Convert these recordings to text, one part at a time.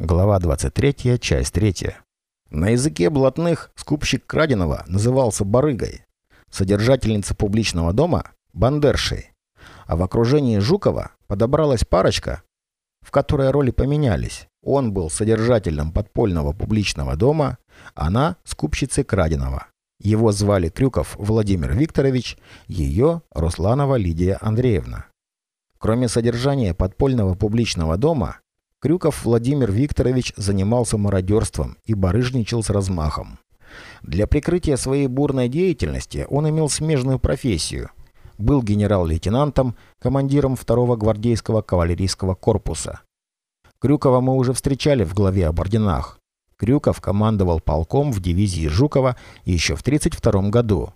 Глава 23, часть 3. На языке блатных скупщик краденого назывался барыгой, содержательница публичного дома – бандершей, а в окружении Жукова подобралась парочка, в которой роли поменялись. Он был содержателем подпольного публичного дома, она – скупщицей краденого. Его звали Крюков Владимир Викторович, ее – Русланова Лидия Андреевна. Кроме содержания подпольного публичного дома, Крюков Владимир Викторович занимался мародерством и барыжничал с размахом. Для прикрытия своей бурной деятельности он имел смежную профессию. Был генерал-лейтенантом, командиром 2-го гвардейского кавалерийского корпуса. Крюкова мы уже встречали в главе об орденах. Крюков командовал полком в дивизии Жукова еще в 1932 году.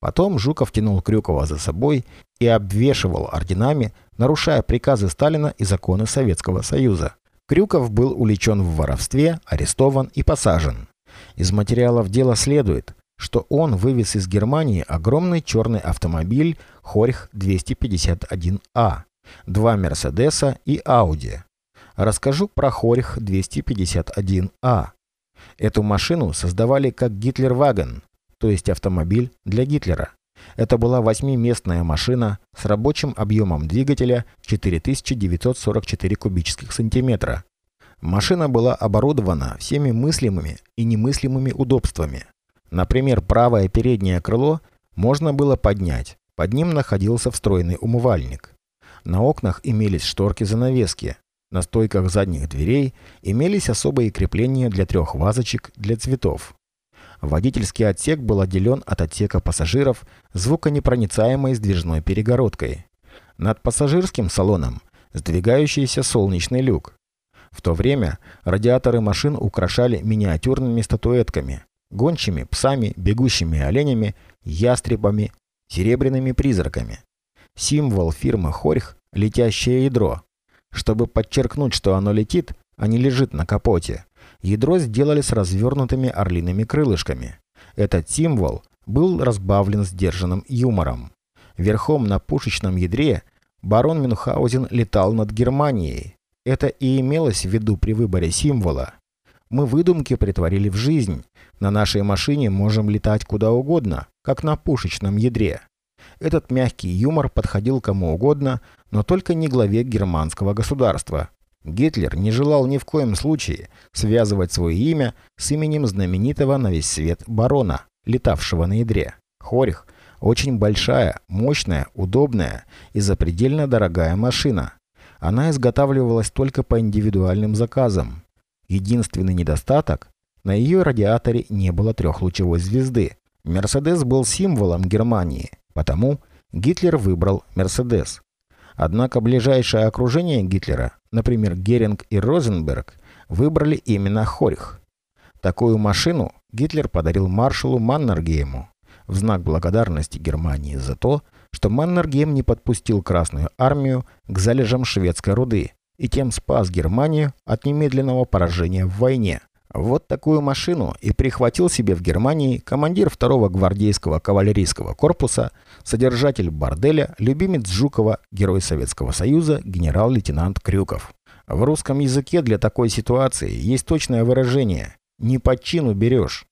Потом Жуков тянул Крюкова за собой и обвешивал орденами, нарушая приказы Сталина и законы Советского Союза. Крюков был увлечен в воровстве, арестован и посажен. Из материалов дела следует, что он вывез из Германии огромный черный автомобиль Хорьх 251А, два Мерседеса и Ауди. Расскажу про Хорьх 251А. Эту машину создавали как Гитлер-ваген, то есть автомобиль для Гитлера. Это была восьмиместная машина с рабочим объемом двигателя 4944 кубических сантиметра. Машина была оборудована всеми мыслимыми и немыслимыми удобствами. Например, правое переднее крыло можно было поднять. Под ним находился встроенный умывальник. На окнах имелись шторки-занавески. На стойках задних дверей имелись особые крепления для трех вазочек для цветов. Водительский отсек был отделен от отсека пассажиров звуконепроницаемой сдвижной перегородкой. Над пассажирским салоном сдвигающийся солнечный люк. В то время радиаторы машин украшали миниатюрными статуэтками, гончими псами, бегущими оленями, ястребами, серебряными призраками. Символ фирмы Хорьх – летящее ядро. Чтобы подчеркнуть, что оно летит, а не лежит на капоте, Ядро сделали с развернутыми орлиными крылышками. Этот символ был разбавлен сдержанным юмором. Верхом на пушечном ядре барон Мюнхгаузен летал над Германией. Это и имелось в виду при выборе символа. Мы выдумки притворили в жизнь. На нашей машине можем летать куда угодно, как на пушечном ядре. Этот мягкий юмор подходил кому угодно, но только не главе германского государства. Гитлер не желал ни в коем случае связывать свое имя с именем знаменитого на весь свет барона, летавшего на ядре. Хорих – очень большая, мощная, удобная и запредельно дорогая машина. Она изготавливалась только по индивидуальным заказам. Единственный недостаток – на ее радиаторе не было трехлучевой звезды. Мерседес был символом Германии, потому Гитлер выбрал Мерседес. Однако ближайшее окружение Гитлера, например, Геринг и Розенберг, выбрали именно Хорих. Такую машину Гитлер подарил маршалу Маннергейму в знак благодарности Германии за то, что Маннергейм не подпустил Красную армию к залежам шведской руды и тем спас Германию от немедленного поражения в войне. Вот такую машину и прихватил себе в Германии командир второго гвардейского кавалерийского корпуса, содержатель борделя, любимец Жукова, герой Советского Союза, генерал-лейтенант Крюков. В русском языке для такой ситуации есть точное выражение «не по чину берешь».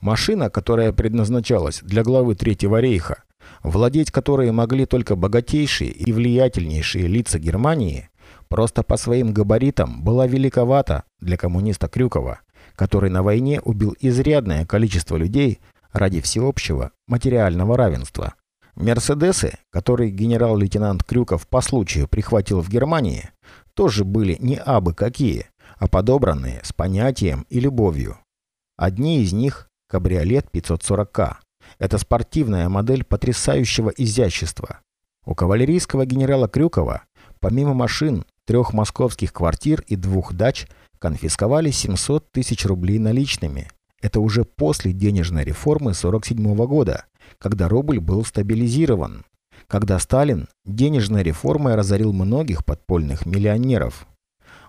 Машина, которая предназначалась для главы Третьего рейха, владеть которой могли только богатейшие и влиятельнейшие лица Германии, просто по своим габаритам была великовата для коммуниста Крюкова, который на войне убил изрядное количество людей ради всеобщего материального равенства. Мерседесы, которые генерал-лейтенант Крюков по случаю прихватил в Германии, тоже были не абы какие, а подобранные с понятием и любовью. Одни из них – кабриолет 540К. Это спортивная модель потрясающего изящества. У кавалерийского генерала Крюкова, помимо машин, трех московских квартир и двух дач конфисковали 700 тысяч рублей наличными. Это уже после денежной реформы 1947 года, когда рубль был стабилизирован. Когда Сталин денежной реформой разорил многих подпольных миллионеров.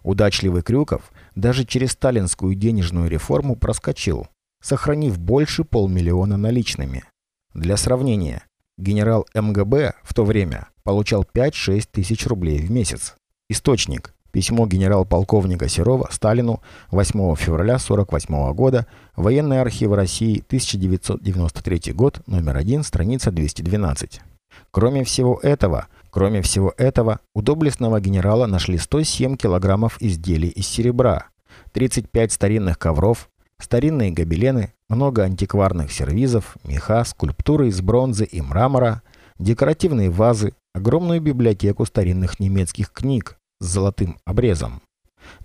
Удачливый Крюков даже через сталинскую денежную реформу проскочил, сохранив больше полмиллиона наличными. Для сравнения, генерал МГБ в то время получал 5-6 тысяч рублей в месяц. Источник. Письмо генерал-полковника Серова Сталину 8 февраля 1948 года. Военный архив России, 1993 год, номер 1, страница 212. Кроме всего этого, кроме всего этого, у доблестного генерала нашли 107 килограммов изделий из серебра, 35 старинных ковров, старинные гобелены, много антикварных сервизов, меха, скульптуры из бронзы и мрамора, декоративные вазы, огромную библиотеку старинных немецких книг с золотым обрезом,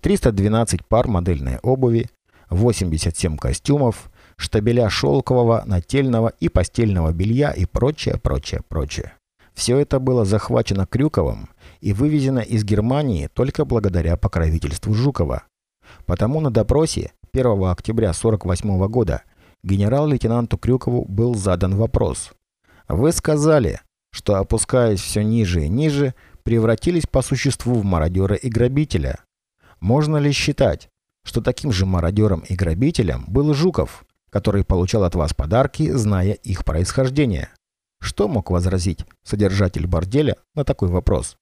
312 пар модельной обуви, 87 костюмов, штабеля шелкового, нательного и постельного белья и прочее, прочее, прочее. Все это было захвачено Крюковым и вывезено из Германии только благодаря покровительству Жукова. Потому на допросе 1 октября 1948 года генерал-лейтенанту Крюкову был задан вопрос. «Вы сказали, что, опускаясь все ниже и ниже, превратились по существу в мародера и грабителя. Можно ли считать, что таким же мародером и грабителем был Жуков, который получал от вас подарки, зная их происхождение. Что мог возразить содержатель борделя на такой вопрос?